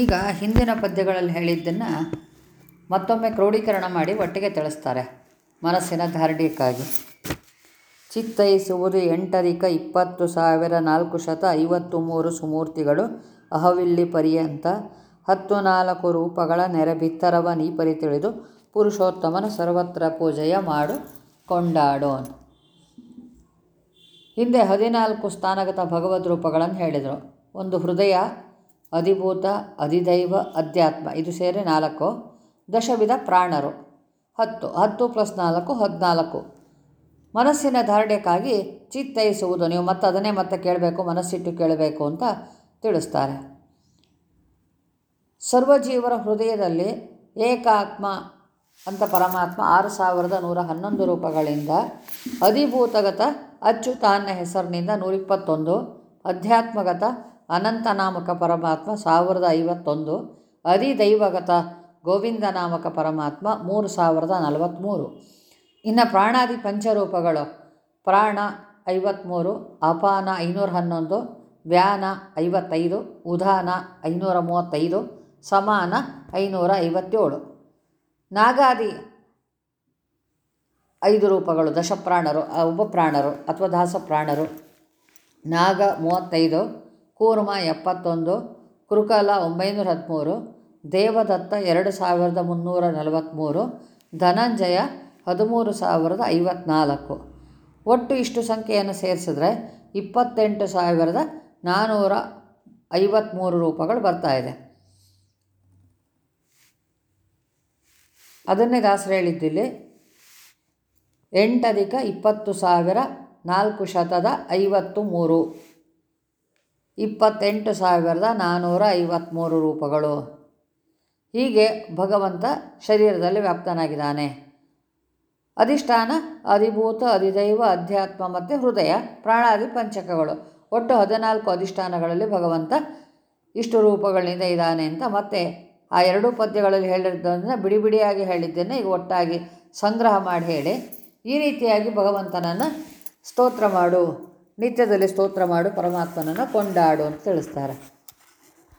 ಈಗ ಹಿಂದಿನ ಪದ್ಯಗಳಲ್ಲಿ ಹೇಳಿದ್ದನ್ನು ಮತ್ತೊಮ್ಮೆ ಕ್ರೋಢೀಕರಣ ಮಾಡಿ ಒಟ್ಟಿಗೆ ತಿಳಿಸ್ತಾರೆ. ಮನಸ್ಸಿನ ಧಾರ್ಢ್ಯಕ್ಕಾಗಿ ಚಿತ್ತೈಸುವುದು ಎಂಟರಿಕ ಇಪ್ಪತ್ತು ಸಾವಿರ ನಾಲ್ಕು ಶತ ಐವತ್ತು ಮೂರು ಸುಮೂರ್ತಿಗಳು ಅಹವಿಲ್ಲಿ ಪರ್ಯಂತ ಹತ್ತು ನಾಲ್ಕು ರೂಪಗಳ ನೆರೆ ಬಿತ್ತರವ ನೀಪರಿ ತಿಳಿದು ಪುರುಷೋತ್ತಮನ ಸರ್ವತ್ರ ಪೂಜೆಯ ಮಾಡು ಕೊಂಡಾಡೋನ್. ಹಿಂದೆ ಹದಿನಾಲ್ಕು ಸ್ಥಾನಗತ ಭಗವದ್ ರೂಪಗಳನ್ನು ಹೇಳಿದರು. ಒಂದು ಹೃದಯ ಅಧಿಭೂತ, ಅಧಿದೈವ, ಅಧ್ಯಾತ್ಮ. ಇದು ಸೇರಿ ನಾಲ್ಕು. ದಶವಿಧ ಪ್ರಾಣರು. ಹತ್ತು. ಹತ್ತು ಪ್ಲಸ್ ನಾಲ್ಕು, ಹದಿನಾಲ್ಕು. ಮನಸ್ಸಿನ ಧಾರಣೆಗಾಗಿ ಚಿತ್ತೈಸುವುದು. ನೀವು ಮತ್ತೆ ಅದನ್ನೇ ಮತ್ತೆ ಕೇಳಬೇಕು, ಮನಸ್ಸಿಟ್ಟು ಕೇಳಬೇಕು ಅಂತ ತಿಳಿಸ್ತಾರೆ. ಸರ್ವಜೀವರ ಹೃದಯದಲ್ಲಿ ಏಕಾತ್ಮ ಅಂತ ಪರಮಾತ್ಮ ಆರು ಸಾವಿರದ ನೂರ ಹನ್ನೊಂದು ರೂಪಗಳಿಂದ ಅಧಿಭೂತಗತ ಅಚ್ಚುತಾನ್ನ ಹೆಸರಿನಿಂದ ನೂರಿಪ್ಪತ್ತೊಂದು ಅಧ್ಯಾತ್ಮಗತ ಅನಂತನಾಮಕ ಪರಮಾತ್ಮ ಸಾವಿರದ ಐವತ್ತೊಂದು, ಅಧಿದೈವಗತ ಗೋವಿಂದ ನಾಮಕ ಪರಮಾತ್ಮ ಮೂರು ಸಾವಿರದ ನಲವತ್ತ್ಮೂರು ಇನ್ನು ಪ್ರಾಣಾದಿ ಪಂಚರೂಪಗಳು, ಪ್ರಾಣ ಐವತ್ತ್ಮೂರು ಅಪಾನ ಐನೂರ ಹನ್ನೊಂದು, ವ್ಯಾನ ಐವತ್ತೈದು, ಉದಾನ ಐನೂರ ಮೂವತ್ತೈದು, ಸಮಾನ ಐನೂರ ಐವತ್ತೇಳು. ನಾಗಾದಿ ಐದು ರೂಪಗಳು, ದಶಪ್ರಾಣರು, ಉಪಪ್ರಾಣರು ಅಥವಾ ದಾಸಪ್ರಾಣರು. ನಾಗ ಮೂವತ್ತೈದು ಕೂರ್ಮ ಎಪ್ಪತ್ತೊಂದು ಕೃಕಲ ಒಂಬೈನೂರ ಹದಿಮೂರು ದೇವದತ್ತ ಎರಡು ಸಾವಿರದ ಮುನ್ನೂರ ನಲವತ್ತ್ಮೂರು ಧನಂಜಯ ಹದಿಮೂರು ಸಾವಿರದ ಐವತ್ನಾಲ್ಕು. ಒಟ್ಟು ಇಷ್ಟು ಸಂಖ್ಯೆಯನ್ನು ಸೇರಿಸಿದ್ರೆ ಇಪ್ಪತ್ತೆಂಟು ಸಾವಿರದ ನಾನ್ನೂರ ಐವತ್ತ್ಮೂರು ರೂಪಗಳು ಬರ್ತಾ ಇದೆ. ಅದನ್ನೇ ದಾಸರು ಹೇಳಿದ್ದಿಲ್ಲಿ ಎಂಟಧಿಕ ಇಪ್ಪತ್ತು ಸಾವಿರ ನಾಲ್ಕು ಶತದ ಐವತ್ತು ಮೂರು. ಇಪ್ಪತ್ತೆಂಟು ಸಾವಿರದ ನಾನ್ನೂರ ಐವತ್ತ್ಮೂರು ರೂಪಗಳು. ಹೀಗೆ ಭಗವಂತ ಶರೀರದಲ್ಲಿ ವ್ಯಾಪ್ತನಾಗಿದ್ದಾನೆ. ಅಧಿಷ್ಠಾನ, ಅಧಿಭೂತ, ಅಧಿದೈವ, ಅಧ್ಯಾತ್ಮ ಮತ್ತು ಹೃದಯ, ಪ್ರಾಣಾದಿ ಪಂಚಕಗಳು. ಒಟ್ಟು ಹದಿನಾಲ್ಕು ಅಧಿಷ್ಠಾನಗಳಲ್ಲಿ ಭಗವಂತ ಇಷ್ಟು ರೂಪಗಳಿಂದ ಇದ್ದಾನೆ ಅಂತ ಮತ್ತೆ ಆ ಎರಡೂ ಪದ್ಯಗಳಲ್ಲಿ ಹೇಳಿದ್ದನ್ನು ಬಿಡಿ ಬಿಡಿಯಾಗಿ ಹೇಳಿದ್ದೇನೆ. ಈಗ ಒಟ್ಟಾಗಿ ಸಂಗ್ರಹ ಮಾಡಿ ಹೇಳಿ. ಈ ರೀತಿಯಾಗಿ ಭಗವಂತನನ್ನು ಸ್ತೋತ್ರ ಮಾಡು. ನಿತ್ಯದಲ್ಲಿ ಸ್ತೋತ್ರ ಮಾಡು ಪರಮಾತ್ಮನನ್ನು ಕೊಂಡಾಡು ಅಂತ ತಿಳಿಸ್ತಾರೆ.